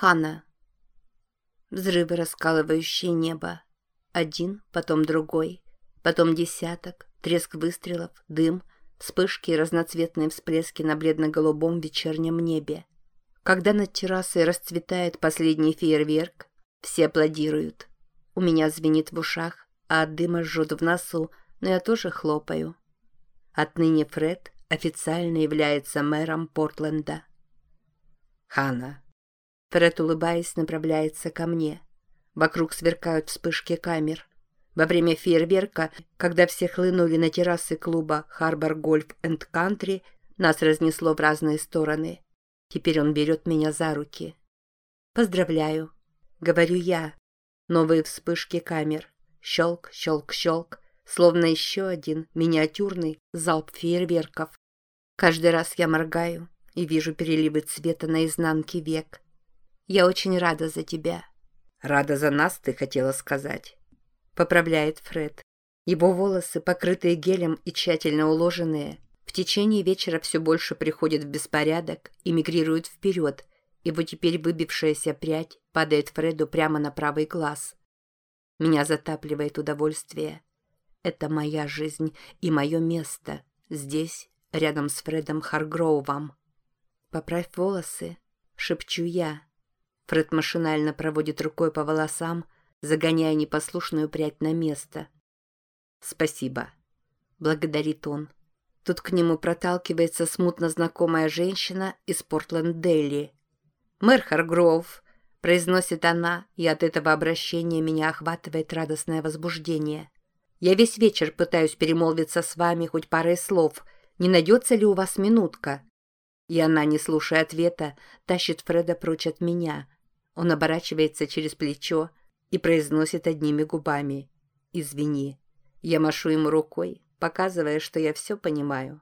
Хана. Взрывы, раскалывающие небо. Один, потом другой, потом десяток, треск выстрелов, дым, вспышки и разноцветные всплески на бледно-голубом вечернем небе. Когда над террасой расцветает последний фейерверк, все аплодируют. У меня звенит в ушах, а от дыма жжет в носу, но я тоже хлопаю. Отныне Фред официально является мэром Портленда. Хана. Фред, улыбаясь, направляется ко мне. Вокруг сверкают вспышки камер. Во время фейерверка, когда все хлынули на террасы клуба «Харбор Гольф энд Кантри», нас разнесло в разные стороны. Теперь он берет меня за руки. «Поздравляю», — говорю я. Новые вспышки камер. Щелк, щелк, щелк. Словно еще один миниатюрный залп фейерверков. Каждый раз я моргаю и вижу переливы цвета на изнанке век. Я очень рада за тебя. Рада за нас, ты хотела сказать. Поправляет Фред. Его волосы, покрытые гелем и тщательно уложенные, в течение вечера все больше приходят в беспорядок и мигрируют вперед. Его теперь выбившаяся прядь падает Фреду прямо на правый глаз. Меня затапливает удовольствие. Это моя жизнь и мое место здесь, рядом с Фредом Харгроувом. «Поправь волосы», — шепчу я. Фред машинально проводит рукой по волосам, загоняя непослушную прядь на место. «Спасибо», — благодарит он. Тут к нему проталкивается смутно знакомая женщина из Портленд-Дели. «Мэр Харгроув», — произносит она, и от этого обращения меня охватывает радостное возбуждение. «Я весь вечер пытаюсь перемолвиться с вами хоть парой слов. Не найдется ли у вас минутка?» И она, не слушая ответа, тащит Фреда прочь от меня. Он оборачивается через плечо и произносит одними губами. «Извини». Я машу ему рукой, показывая, что я все понимаю.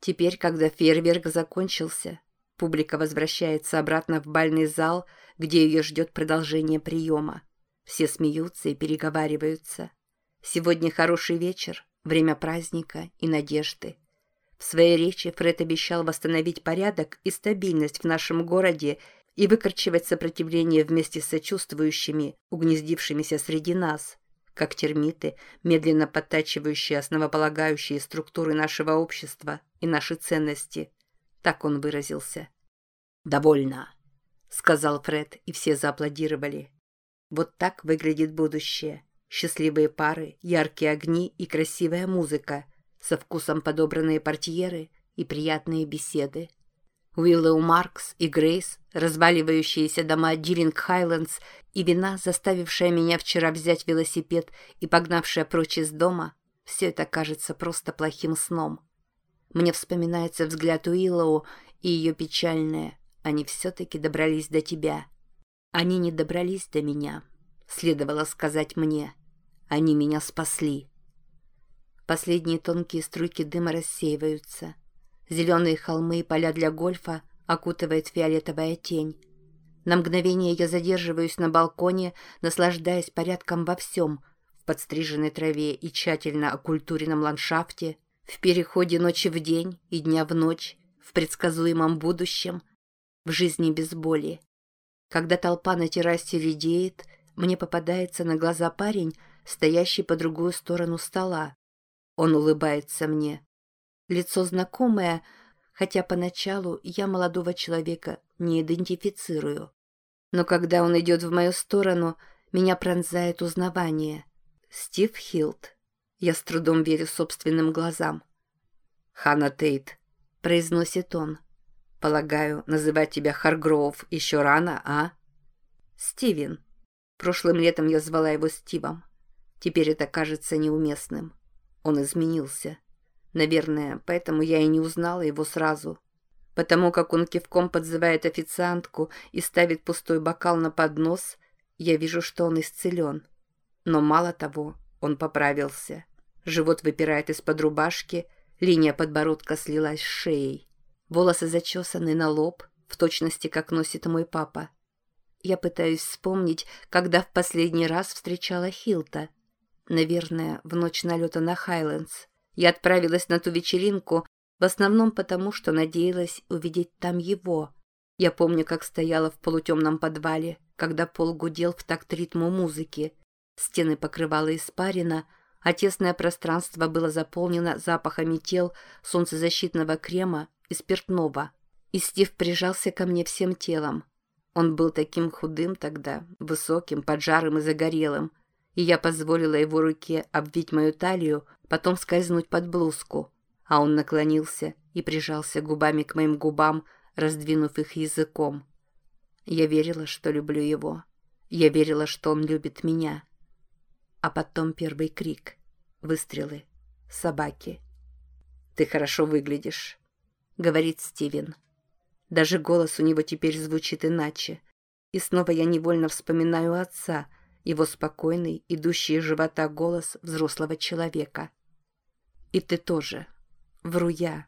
Теперь, когда фейерверк закончился, публика возвращается обратно в бальный зал, где ее ждет продолжение приема. Все смеются и переговариваются. Сегодня хороший вечер, время праздника и надежды. В своей речи Фред обещал восстановить порядок и стабильность в нашем городе и выкорчевать сопротивление вместе с сочувствующими, угнездившимися среди нас, как термиты, медленно подтачивающие основополагающие структуры нашего общества и наши ценности. Так он выразился. «Довольно», — сказал Фред, и все зааплодировали. Вот так выглядит будущее. Счастливые пары, яркие огни и красивая музыка — со вкусом подобранные портьеры и приятные беседы. Уиллоу Маркс и Грейс, разваливающиеся дома Диринг Хайлендс и вина, заставившая меня вчера взять велосипед и погнавшая прочь из дома, все это кажется просто плохим сном. Мне вспоминается взгляд Уиллоу и ее печальное «Они все-таки добрались до тебя». Они не добрались до меня, следовало сказать мне. Они меня спасли. Последние тонкие струйки дыма рассеиваются. Зеленые холмы и поля для гольфа окутывает фиолетовая тень. На мгновение я задерживаюсь на балконе, наслаждаясь порядком во всем, в подстриженной траве и тщательно окультуренном ландшафте, в переходе ночи в день и дня в ночь, в предсказуемом будущем, в жизни без боли. Когда толпа на террасе редеет, мне попадается на глаза парень, стоящий по другую сторону стола. Он улыбается мне. Лицо знакомое, хотя поначалу я молодого человека не идентифицирую. Но когда он идет в мою сторону, меня пронзает узнавание. Стив Хилт. Я с трудом верю собственным глазам. «Ханна Тейт», — произносит он. «Полагаю, называть тебя Харгроув еще рано, а?» «Стивен. Прошлым летом я звала его Стивом. Теперь это кажется неуместным. Он изменился. Наверное, поэтому я и не узнала его сразу. Потому как он кивком подзывает официантку и ставит пустой бокал на поднос, я вижу, что он исцелен. Но мало того, он поправился. Живот выпирает из-под рубашки, линия подбородка слилась с шеей. Волосы зачесаны на лоб, в точности, как носит мой папа. Я пытаюсь вспомнить, когда в последний раз встречала Хилта — Наверное, в ночь налета на Хайлендс. Я отправилась на ту вечеринку в основном потому, что надеялась увидеть там его. Я помню, как стояла в полутемном подвале, когда пол гудел в такт ритму музыки. Стены покрывала испарина, а тесное пространство было заполнено запахами тел, солнцезащитного крема и спиртного. И Стив прижался ко мне всем телом. Он был таким худым тогда, высоким, поджарым и загорелым, и я позволила его руке обвить мою талию, потом скользнуть под блузку, а он наклонился и прижался губами к моим губам, раздвинув их языком. Я верила, что люблю его. Я верила, что он любит меня. А потом первый крик. Выстрелы. Собаки. «Ты хорошо выглядишь», — говорит Стивен. Даже голос у него теперь звучит иначе. И снова я невольно вспоминаю отца, его спокойный, идущий из живота голос взрослого человека. «И ты тоже. Вру я».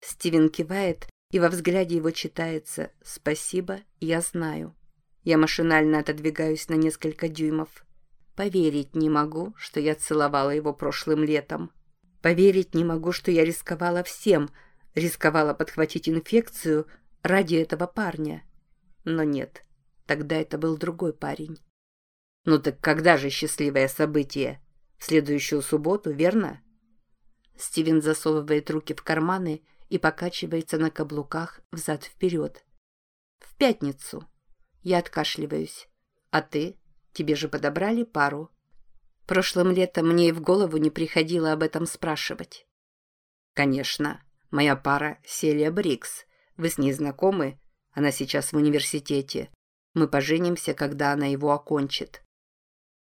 Стивен кивает, и во взгляде его читается «Спасибо, я знаю». Я машинально отодвигаюсь на несколько дюймов. Поверить не могу, что я целовала его прошлым летом. Поверить не могу, что я рисковала всем, рисковала подхватить инфекцию – ради этого парня. Но нет, тогда это был другой парень. Ну так когда же счастливое событие? В следующую субботу, верно? Стивен засовывает руки в карманы и покачивается на каблуках взад-вперед. В пятницу. Я откашливаюсь. А ты? Тебе же подобрали пару. Прошлым летом мне и в голову не приходило об этом спрашивать. Конечно, моя пара Селия Брикс — вы с ней знакомы? Она сейчас в университете. Мы поженимся, когда она его окончит.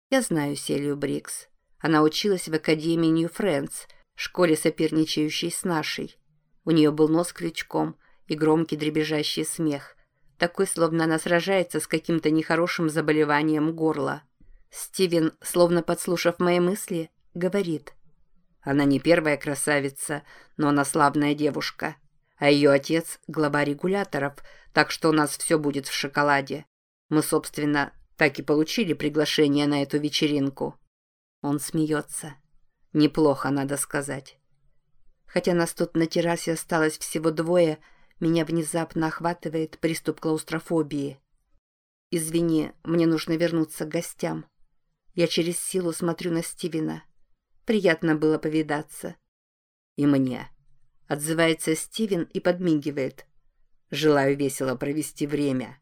Я знаю Селию Брикс. Она училась в Академии Нью-Френдс, школе, соперничающей с нашей. У нее был нос крючком и громкий дребезжащий смех. Такой, словно она сражается с каким-то нехорошим заболеванием горла. Стивен, словно подслушав мои мысли, говорит. Она не первая красавица, но она славная девушка а ее отец – глава регуляторов, так что у нас все будет в шоколаде. Мы, собственно, так и получили приглашение на эту вечеринку. Он смеется. Неплохо, надо сказать. Хотя нас тут на террасе осталось всего двое, меня внезапно охватывает приступ клаустрофобии. Извини, мне нужно вернуться к гостям. Я через силу смотрю на Стивена. Приятно было повидаться. И мне. Отзывается Стивен и подмигивает. Желаю весело провести время.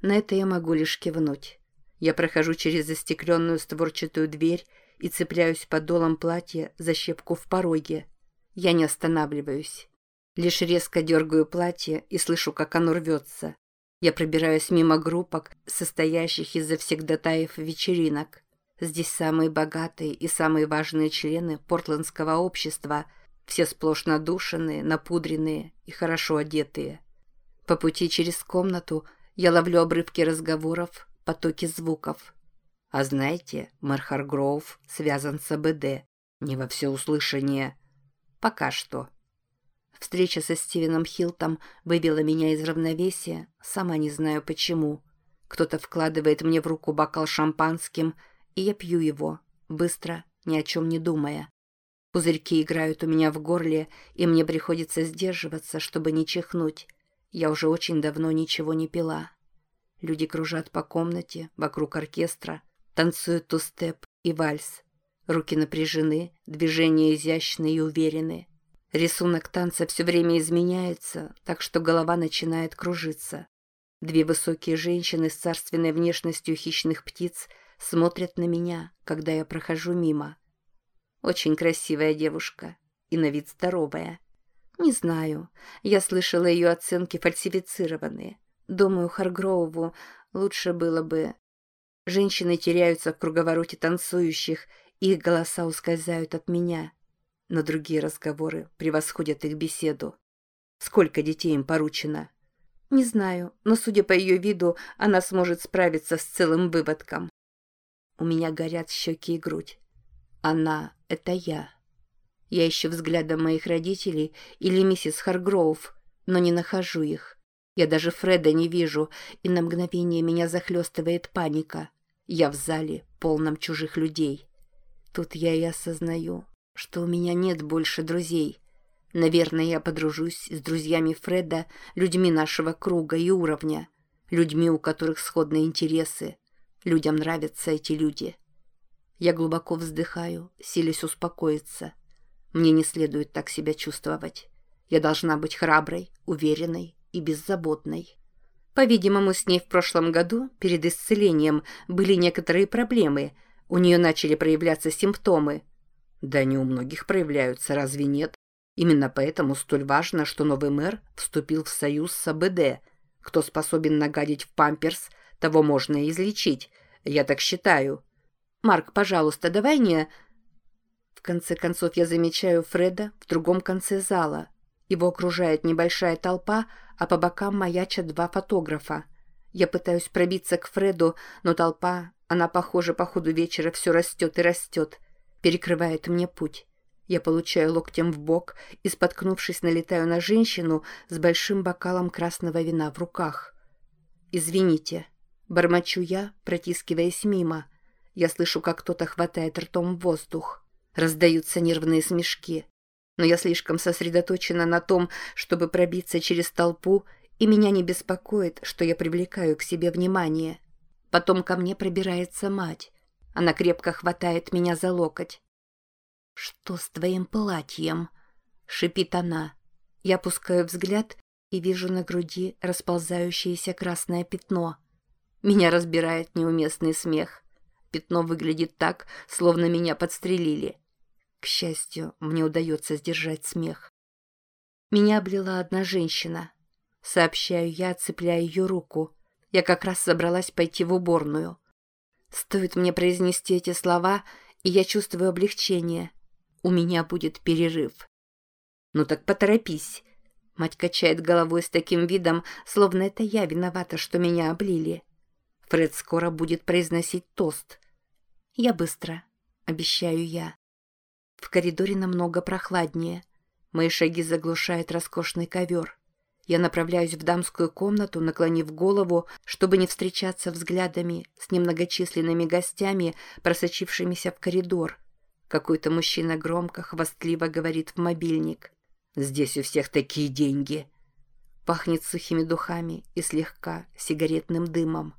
На это я могу лишь кивнуть. Я прохожу через застекленную створчатую дверь и цепляюсь подолом платья за щепку в пороге. Я не останавливаюсь. Лишь резко дергаю платье и слышу, как оно рвется. Я пробираюсь мимо группок, состоящих из завсегдатаев вечеринок. Здесь самые богатые и самые важные члены портландского общества – все сплошь надушенные, напудренные и хорошо одетые. По пути через комнату я ловлю обрывки разговоров, потоки звуков. А знаете, мэр Харгроув связан с АБД. Не во всеуслышание. Пока что. Встреча со Стивеном Хилтом вывела меня из равновесия, сама не знаю почему. Кто-то вкладывает мне в руку бокал шампанским, и я пью его, быстро, ни о чем не думая. Пузырьки играют у меня в горле, и мне приходится сдерживаться, чтобы не чихнуть. Я уже очень давно ничего не пила. Люди кружат по комнате, вокруг оркестра, танцуют тустеп и вальс. Руки напряжены, движения изящны и уверены. Рисунок танца все время изменяется, так что голова начинает кружиться. Две высокие женщины с царственной внешностью хищных птиц смотрят на меня, когда я прохожу мимо. Очень красивая девушка и на вид здоровая. Не знаю, я слышала ее оценки фальсифицированные. Думаю, Харгроуву лучше было бы... Женщины теряются в круговороте танцующих, их голоса ускользают от меня. Но другие разговоры превосходят их беседу. Сколько детей им поручено? Не знаю, но, судя по ее виду, она сможет справиться с целым выводком. У меня горят щеки и грудь. Она — это я. Я ищу взглядом моих родителей или миссис Харгроув, но не нахожу их. Я даже Фреда не вижу, и на мгновение меня захлестывает паника. Я в зале, полном чужих людей. Тут я и осознаю, что у меня нет больше друзей. Наверное, я подружусь с друзьями Фреда, людьми нашего круга и уровня, людьми, у которых сходные интересы. Людям нравятся эти люди. Я глубоко вздыхаю, силясь успокоиться. Мне не следует так себя чувствовать. Я должна быть храброй, уверенной и беззаботной. По-видимому, с ней в прошлом году, перед исцелением, были некоторые проблемы. У нее начали проявляться симптомы. Да не у многих проявляются, разве нет? Именно поэтому столь важно, что новый мэр вступил в союз с АБД. Кто способен нагадить в памперс, того можно и излечить. Я так считаю. Марк, пожалуйста, давай не... В конце концов я замечаю Фреда в другом конце зала. Его окружает небольшая толпа, а по бокам маячат два фотографа. Я пытаюсь пробиться к Фреду, но толпа, она, похоже, по ходу вечера все растет и растет, перекрывает мне путь. Я получаю локтем в бок и, споткнувшись, налетаю на женщину с большим бокалом красного вина в руках. «Извините», — бормочу я, протискиваясь мимо. Я слышу, как кто-то хватает ртом воздух. Раздаются нервные смешки но я слишком сосредоточена на том, чтобы пробиться через толпу, и меня не беспокоит, что я привлекаю к себе внимание. Потом ко мне пробирается мать. Она крепко хватает меня за локоть. «Что с твоим платьем?» — шипит она. Я опускаю взгляд и вижу на груди расползающееся красное пятно. Меня разбирает неуместный смех. Пятно выглядит так, словно меня подстрелили. К счастью, мне удается сдержать смех. Меня облила одна женщина. Сообщаю я, цепляя ее руку. Я как раз собралась пойти в уборную. Стоит мне произнести эти слова, и я чувствую облегчение. У меня будет перерыв. «Ну так поторопись!» Мать качает головой с таким видом, словно это я виновата, что меня облили. Фред скоро будет произносить тост. «Я быстро», — обещаю я. В коридоре намного прохладнее. Мои шаги заглушает роскошный ковер. Я направляюсь в дамскую комнату, наклонив голову, чтобы не встречаться взглядами с немногочисленными гостями, просочившимися в коридор. Какой-то мужчина громко, хвастливо говорит в мобильник. «Здесь у всех такие деньги!» Пахнет сухими духами и слегка сигаретным дымом.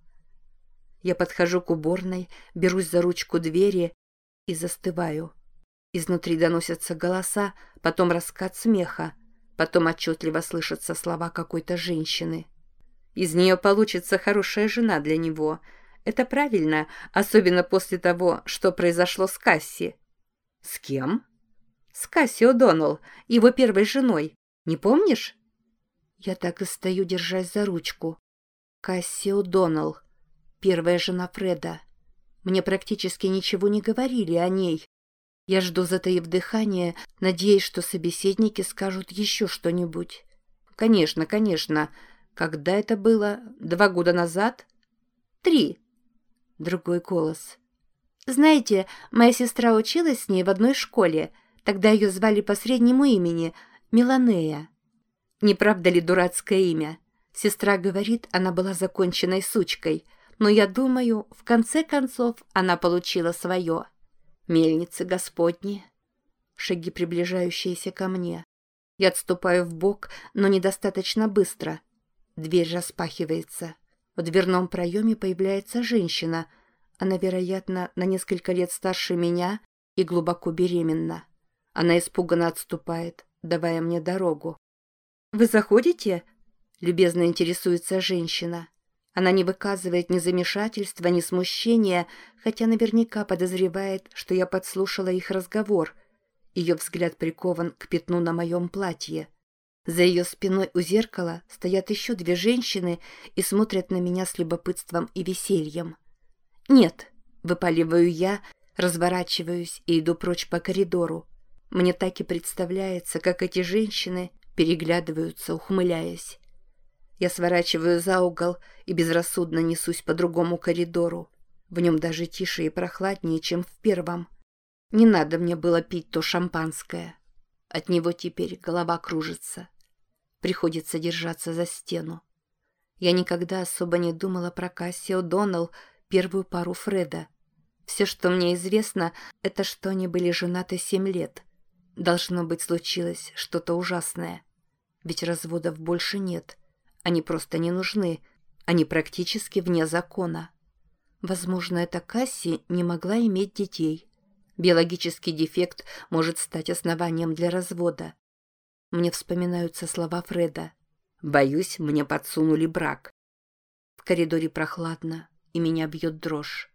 Я подхожу к уборной, берусь за ручку двери и застываю. Изнутри доносятся голоса, потом раскат смеха, потом отчетливо слышатся слова какой-то женщины. Из нее получится хорошая жена для него. Это правильно, особенно после того, что произошло с Касси. С кем? С Касси О'Доннелл, его первой женой. Не помнишь? Я так и стою, держась за ручку. Касси О'Доннелл, первая жена Фреда. Мне практически ничего не говорили о ней, я жду, затаив дыхание, надеясь, что собеседники скажут еще что-нибудь. Конечно, конечно. Когда это было? Два года назад? Три. Другой голос. Знаете, моя сестра училась с ней в одной школе. Тогда ее звали по среднему имени — Меланея. Не правда ли дурацкое имя? Сестра говорит, она была законченной сучкой, но я думаю, в конце концов она получила свое мельницы Господни. Шаги, приближающиеся ко мне. Я отступаю в бок, но недостаточно быстро. Дверь распахивается. В дверном проеме появляется женщина. Она, вероятно, на несколько лет старше меня и глубоко беременна. Она испуганно отступает, давая мне дорогу. «Вы заходите?» — любезно интересуется женщина. Она не выказывает ни замешательства, ни смущения, хотя наверняка подозревает, что я подслушала их разговор. Ее взгляд прикован к пятну на моем платье. За ее спиной у зеркала стоят еще две женщины и смотрят на меня с любопытством и весельем. «Нет», — выпаливаю я, разворачиваюсь и иду прочь по коридору. Мне так и представляется, как эти женщины переглядываются, ухмыляясь. Я сворачиваю за угол и безрассудно несусь по другому коридору. В нем даже тише и прохладнее, чем в первом. Не надо мне было пить то шампанское. От него теперь голова кружится. Приходится держаться за стену. Я никогда особо не думала про Кассио Доналл, первую пару Фреда. Все, что мне известно, это что они были женаты семь лет. Должно быть, случилось что-то ужасное. Ведь разводов больше нет. Они просто не нужны. Они практически вне закона. Возможно, эта Касси не могла иметь детей. Биологический дефект может стать основанием для развода. Мне вспоминаются слова Фреда. «Боюсь, мне подсунули брак». В коридоре прохладно, и меня бьет дрожь.